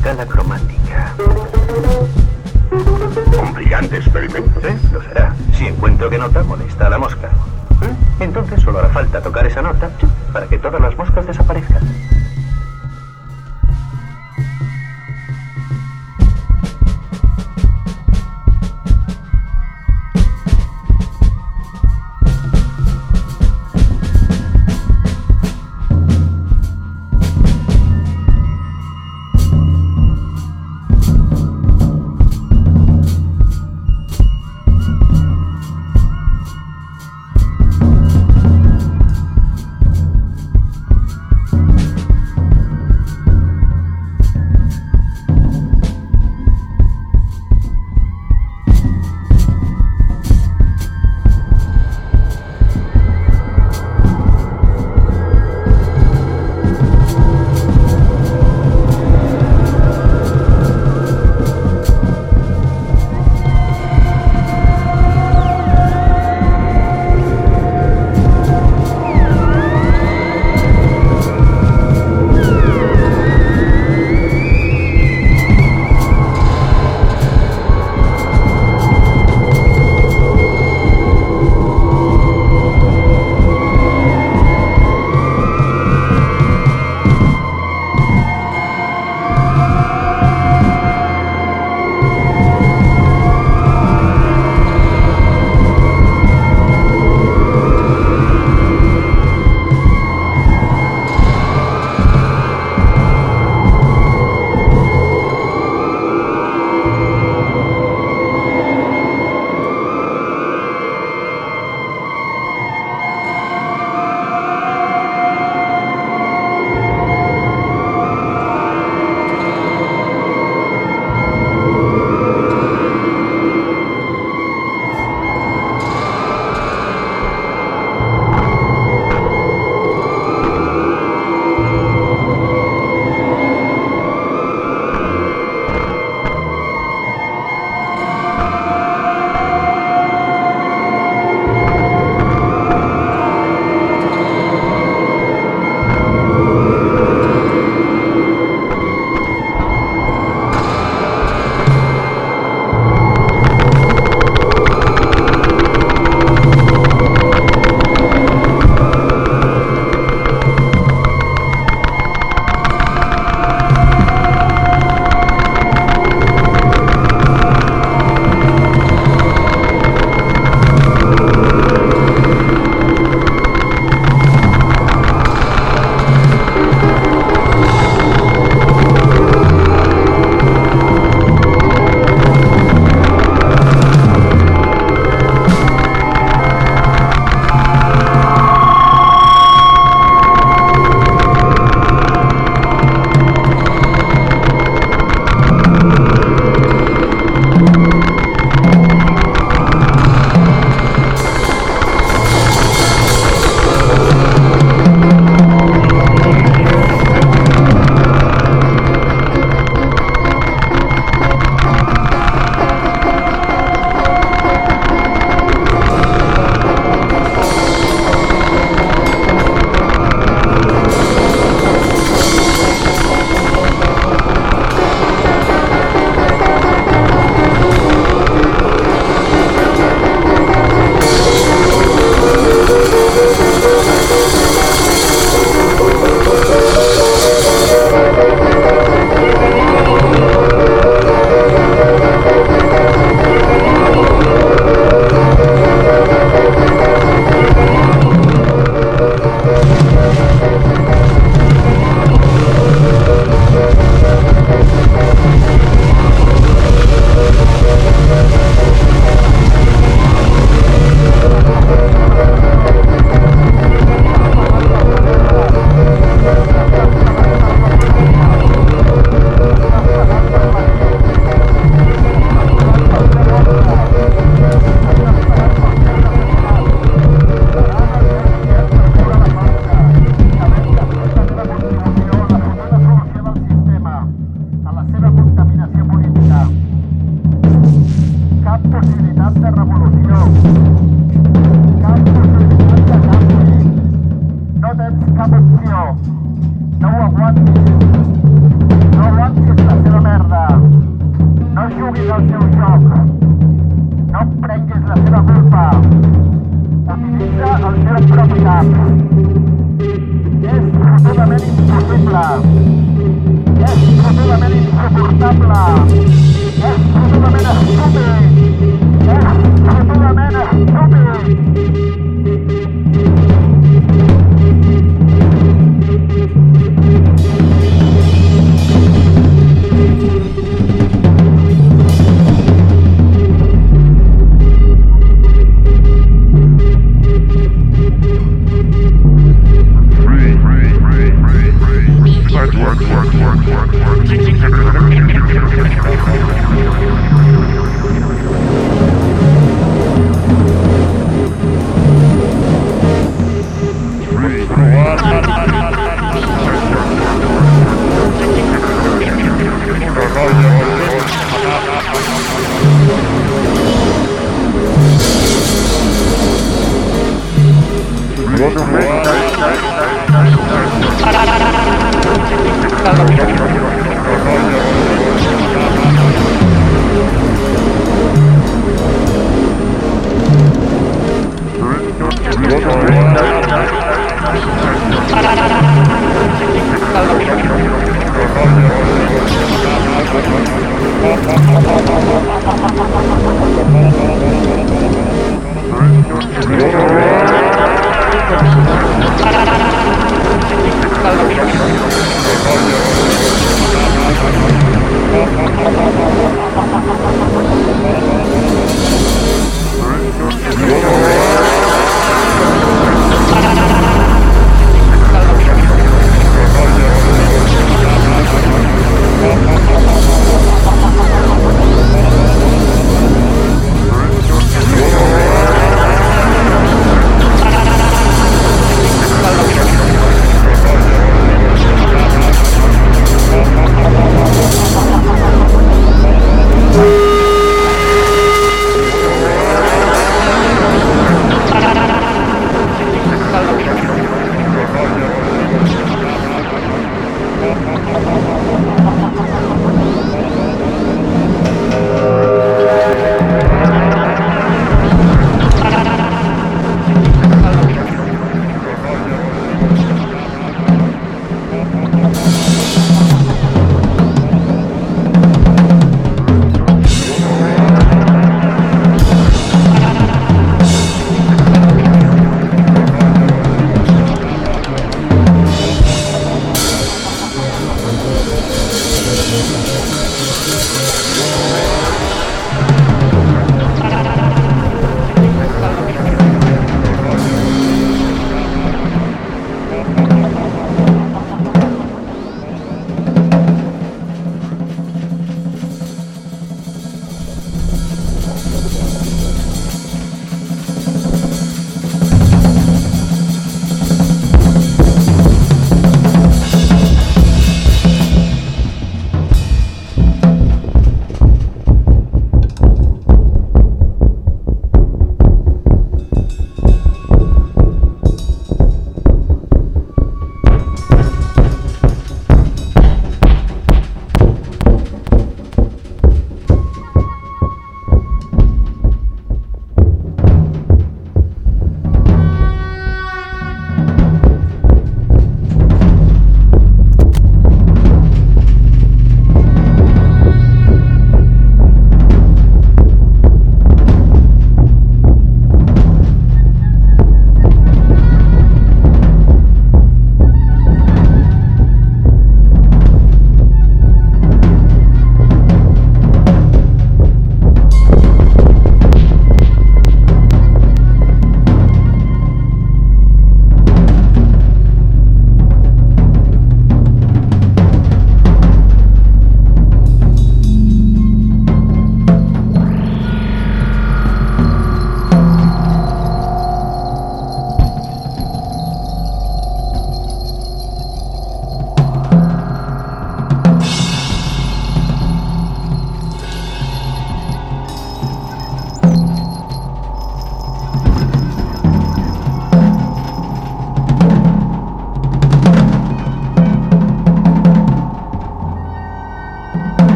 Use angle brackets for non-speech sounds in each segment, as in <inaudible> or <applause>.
escala cromática. Un brillante experimento. ¿Eh? Lo será, si encuentro que no tan molesto.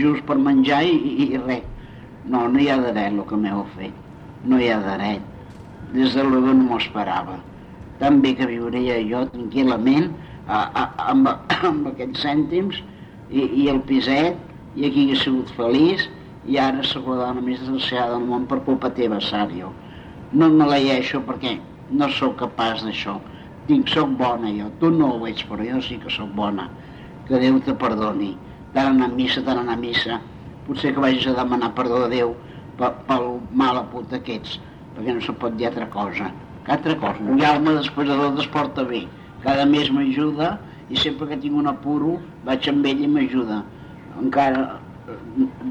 Just per menjar i, i, i res. No, no hi ha dret el que m'heu fet. No hi ha dret. Des de l'Edo no m'ho esperava. Tan bé que viuria jo tranquil·lament a, a, amb, <coughs> amb aquests cèntims i, i el piset i aquí he sigut feliç i ara sóc la més desgraciada del món per culpa teva, Sàrio. No me llegeixo perquè no sóc capaç d'això. Dic, sóc bona jo, tu no ho veig, però jo sí que sóc bona. Que Déu te perdoni. Tant anar a missa, tant anar a missa. Potser que vagis a demanar perdó a Déu pel, puta que ets, perquè no se pot dir altra cosa. Que altra cosa. Un Jaume després de tot es porta bé. Cada mes m'ajuda i sempre que tinc un apuro vaig amb ell i m'ajuda. Encara, eh,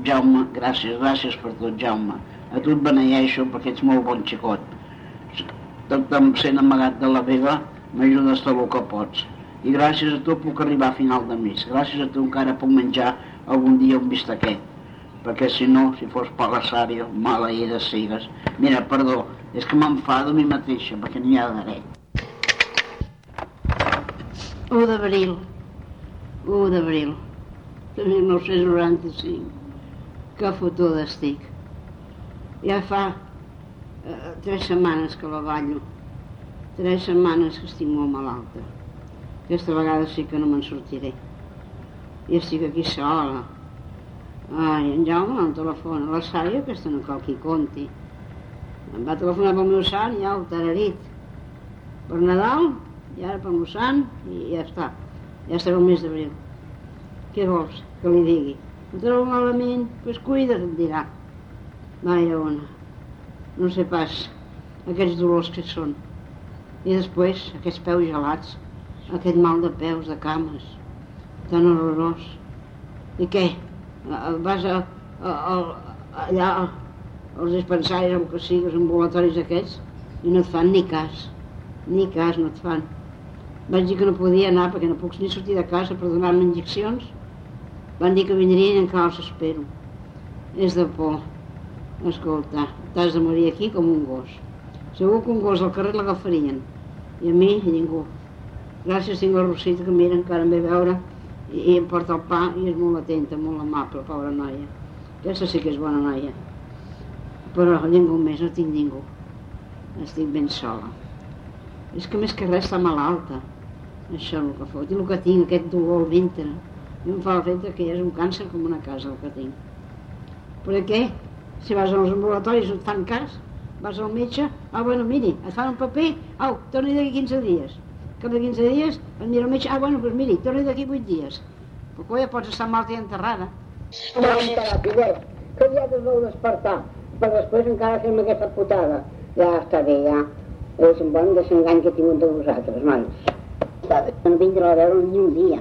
Jaume, gràcies, gràcies per tot, Jaume. A tu et beneeixo perquè ets molt bon xicot. Tot sent amagat de la vega, m'ajudes tot el que pots. I gràcies a tu puc arribar a final de mes. Gràcies a tu encara puc menjar algun dia un bistequet. Perquè si no, si fos Sària, mala era cegues. Mira, perdó, és que m'enfado a mi mateixa, perquè n'hi ha dret. 1 d'abril. 1 d'abril de 1995. Que fotuda estic. Ja fa eh, tres setmanes que la ballo. Tres setmanes que estic molt malalta. Aquesta vegada sí que no me'n sortiré. I estic aquí sola. Ai, en Jaume em telefona. La Sària, aquesta no cal qui conti. Em va telefonar pel meu sant i ja ho tararit. Per Nadal, i ara pel meu sant, i ja està. Ja estarà el mes d'abril. Què vols que li digui? Em trobo malament, doncs cuida't, em dirà. Vaja, ona. No sé pas aquests dolors que són. I després, aquests peus gelats, aquest mal de peus, de cames, tan horrorós. I què? Eh, Vas a, a, a, allà als dispensaris, el que sigui, els ambulatoris aquests, i no et fan ni cas. Ni cas no et fan. Vaig dir que no podia anar perquè no puc ni sortir de casa per donar-me injeccions. Van dir que vindrien i encara els espero. És de por. Escolta, t'has de morir aquí com un gos. Segur que un gos al carrer l'agafarien. I a mi, ningú. Gràcies la Rosita que mira, encara em ve veure i, i em porta el pa i és molt atenta, molt amable, pobra noia. Aquesta sí que és bona noia. Però ningú més, no tinc ningú. Estic ben sola. És que més que res està malalta. Això el que fot. I el que tinc, aquest dolor al ventre. I em fa l'efecte que ja és un càncer com una casa el que tinc. Però què? Si vas als ambulatoris no et fan cas, vas al metge, ah, bueno, miri, et fan un paper, au, torni d'aquí 15 dies. Cap de 15 dies et mira el metge, ah, bueno, doncs miri, torni d'aquí 8 dies. Però coi, ja pots estar malta i enterrada. No, teràpies, que ja es vau despertar, per després encara fer-me aquesta putada. Ja està bé, ja. És un bon desengany que he tingut de vosaltres, nois. No vindrà a veure ni un dia.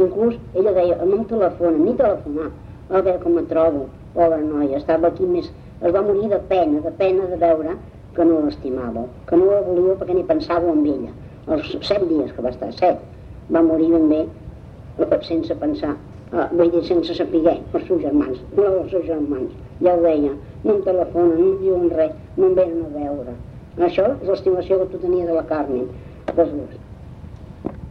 Inclús ella deia, no em telefona, ni telefonar, a veure com me trobo. Pobra noia, estava aquí més... Es va morir de pena, de pena de veure que no l'estimàveu, que no la volíeu perquè ni pensàveu en ella. Els set dies que va estar, set, va morir ben bé sense pensar, uh, vull dir, sense saber els seus germans, no els seus germans, ja ho deia, no em telefona, no em diuen res, no em venen a veure. Això és l'estimació que tu tenies de la Carmen, dels dos.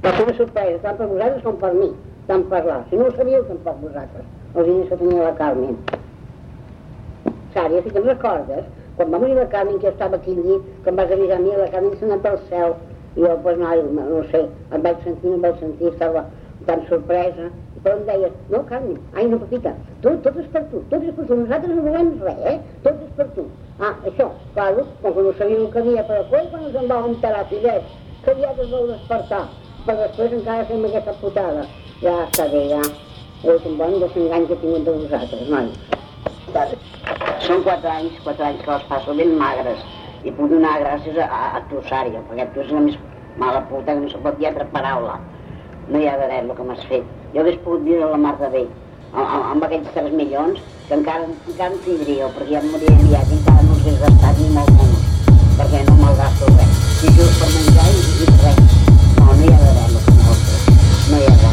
Va ser una sorpresa, tant per vosaltres com per mi, tant parlar. Si no ho sabíeu, tampoc vosaltres, els diners que tenia la Carmen. Sària, si te'n recordes, quan va morir la Carmen, que jo estava aquí al llit, que em vas avisar a mi, la Carmen s'ha anat al cel, i jo, doncs, no, no, sé, et vaig sentir, no vaig sentir, estava tan sorpresa, però em deies, no, Carmen, ai, no, Pepita, tot, tot és per tu, tot és per tu, nosaltres no volem res, eh? Tot és per tu. Ah, això, claro, com que no sabíem que havia per a quan ens en vam enterar, fillet, que aviat es vau despertar, per després encara fem aquesta putada. Ja està bé, ja. És un bon desengany que he tingut de vosaltres, nois. Són quatre anys, quatre anys que les passo ben magres i puc donar gràcies a, a, a tu, Sària, perquè tu és la més mala puta que no se pot dir altra paraula. No hi ha dret el que m'has fet. Jo hagués pogut viure la mar de bé, amb, amb, aquells 3 milions, que encara, encara en tindríeu, perquè ja em moria aviat i encara no els hagués gastat ni molt menys, perquè no me'l gasto res. I just per menjar i, i res. No, no hi ha dret el que m'heu fet. No hi ha dret.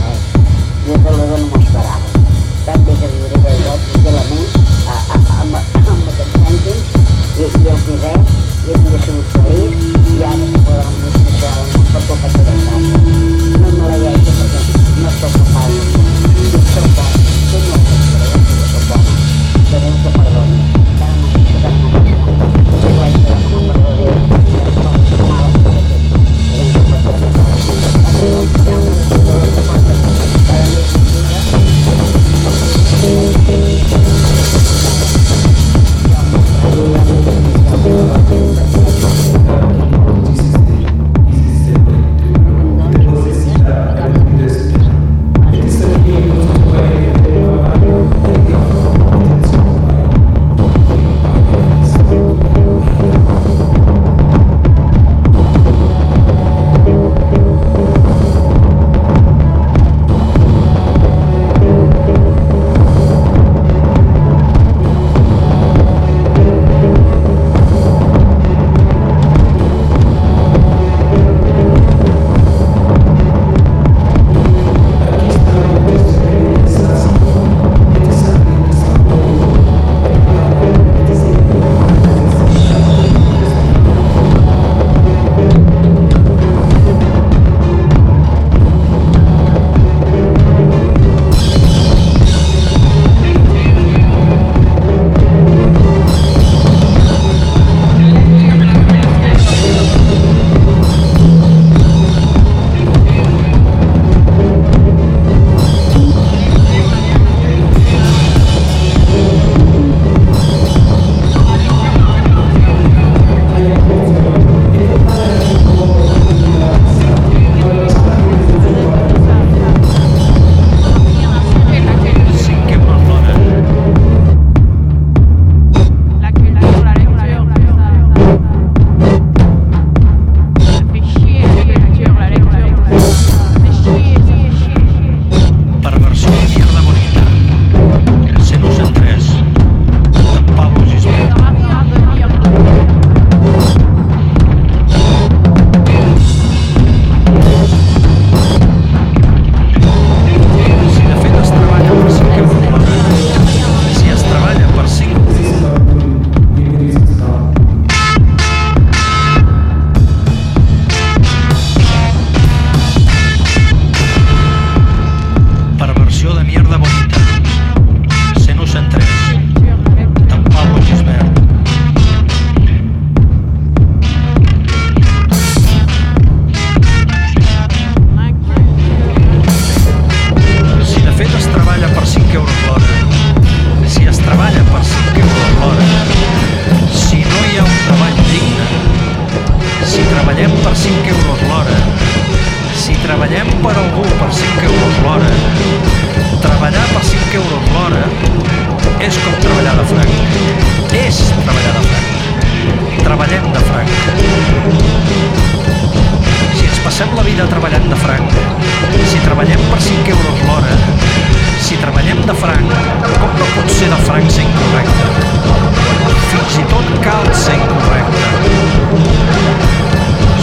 cal ser incorrecte.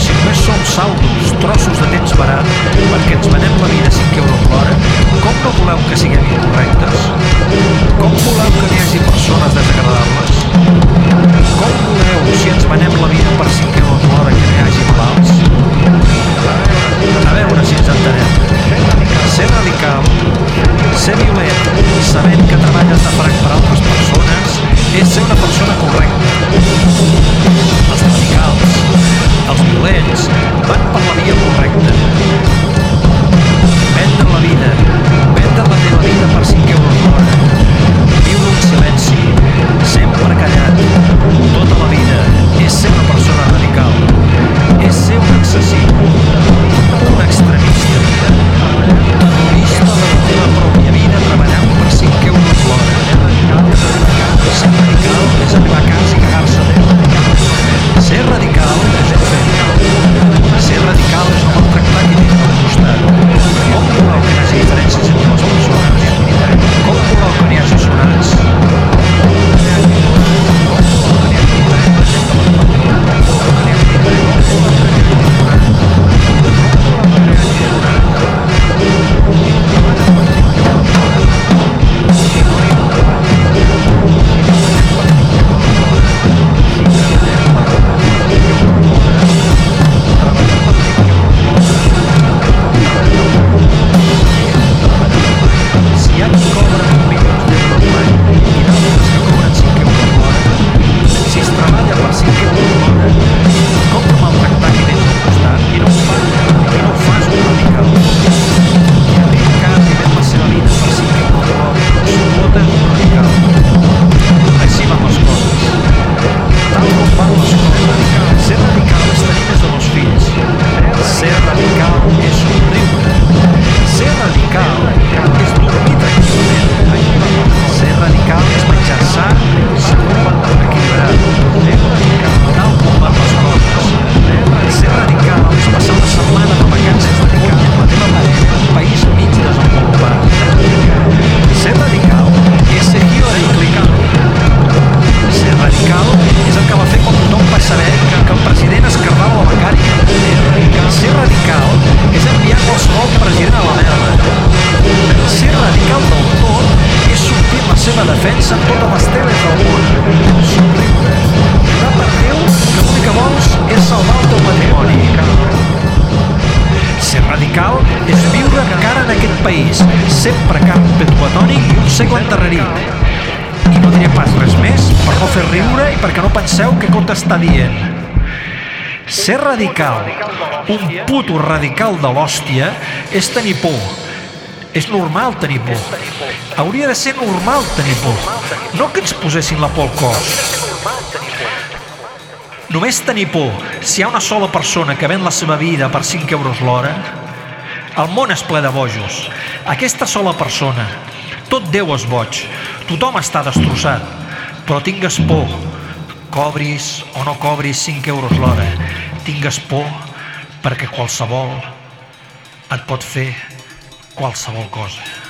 Si només som saldos, trossos de temps barat, perquè ens venem la vida 5 euros l'hora, com no voleu que siguem incorrectes? Com voleu que n'hi hagi persones desagradables? Com voleu, si ens venem la vida per 5 euros l'hora, que n'hi hagi malalts? A veure si ens entenem. Ser radical, ser violent, sabent que treballes de franc per altres persones, és ser una persona correcta. Els radicals, els violents, van per la via correcta. Vendre la vida, vendre la teva vida per 5 euros l'hora. Viure en silenci, sempre callat, tota la vida, és ser una persona radical. Ser un assassí, un extremista, un terrorista de la teva pròpia vida treballant per 5 euros l'hora. Ser radical és arribar a casa i cagar-se d'ell. Ser radical és un fet. Ser radical és no maltractar qui penseu què pot estar dient. Ser radical, un puto radical de l'hòstia, és tenir por. És normal tenir por. Hauria de ser normal tenir por. No que ens posessin la por al cos. Només tenir por si hi ha una sola persona que ven la seva vida per 5 euros l'hora, el món és ple de bojos. Aquesta sola persona, tot Déu és boig, tothom està destrossat, però tingues por, cobris o no cobris 5 euros l'hora, tingues por perquè qualsevol et pot fer qualsevol cosa.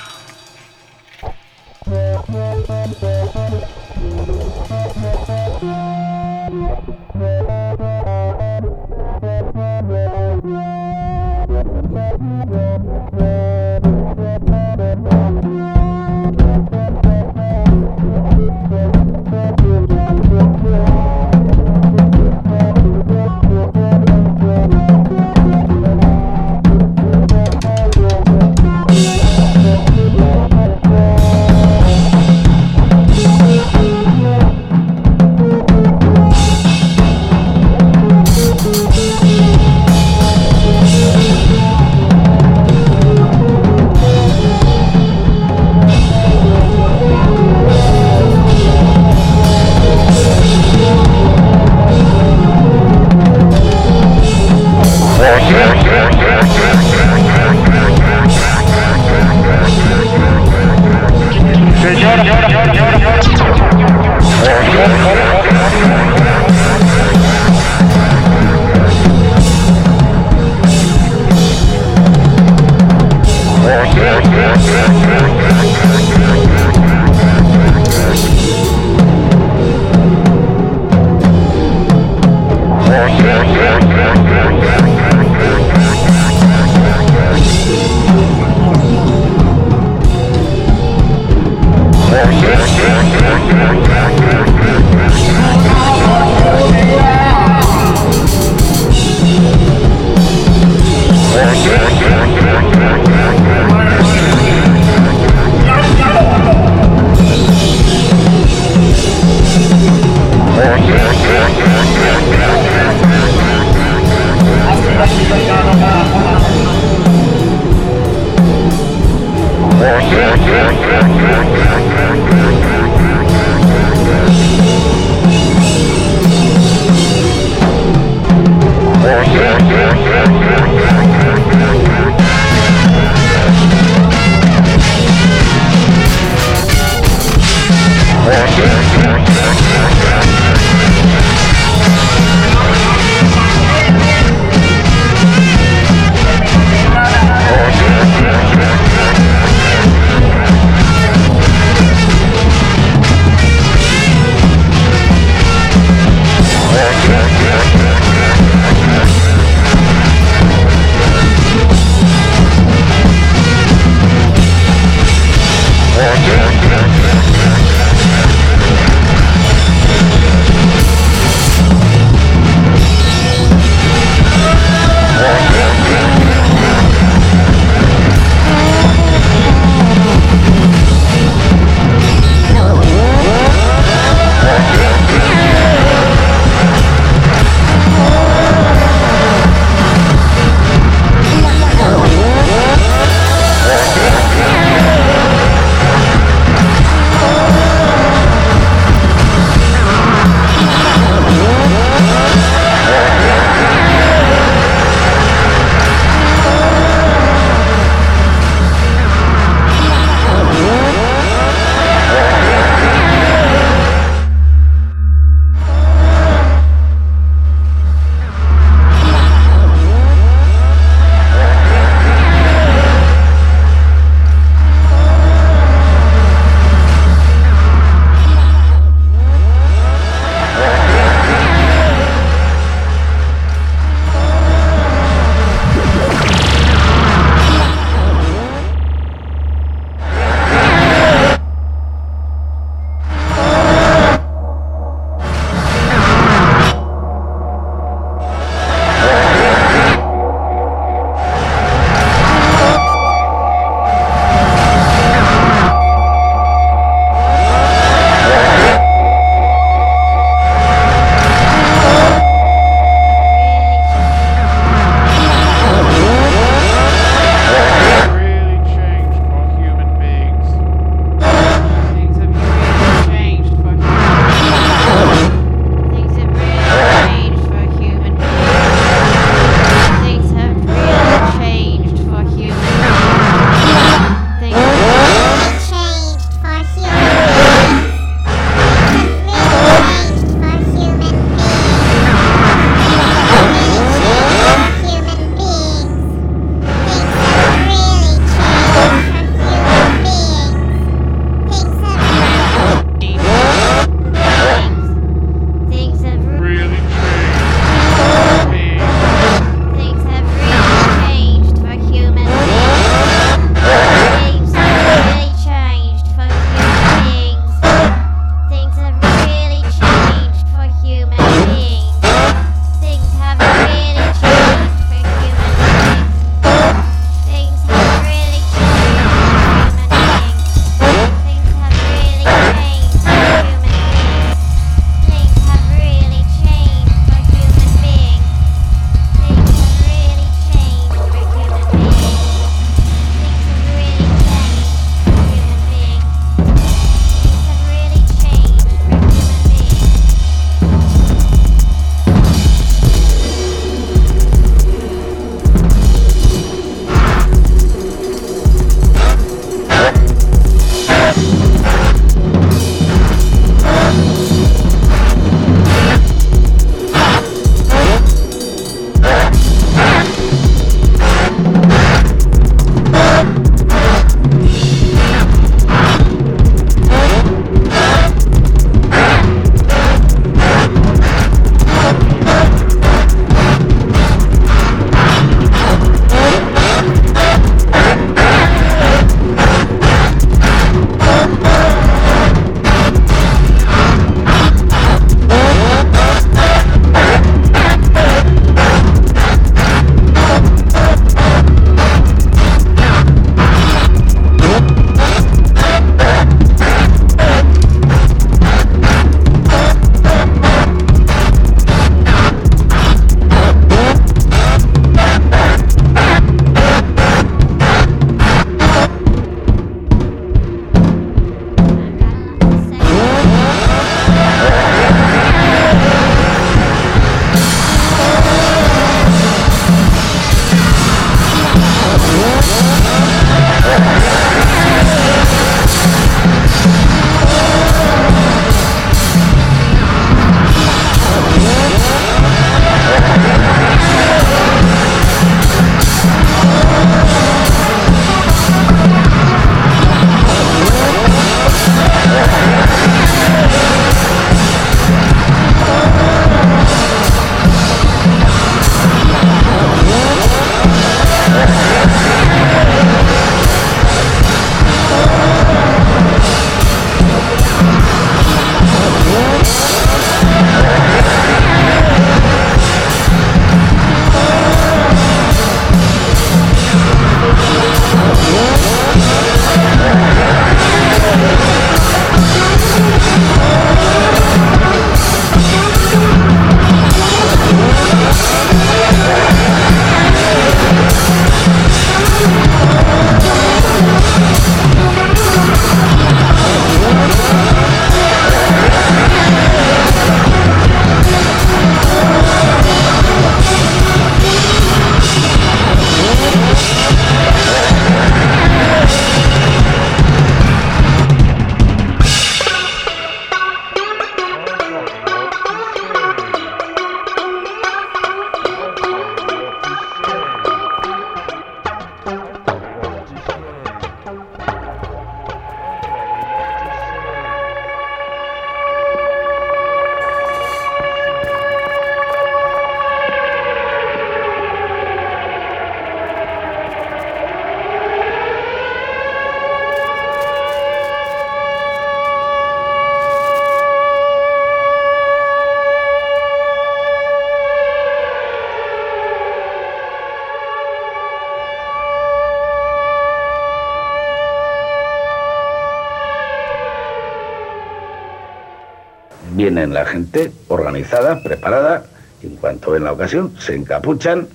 Vienen la gente organizada, preparada, en cuanto ven la ocasión, se encapuchan,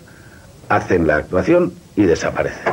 hacen la actuación y desaparecen.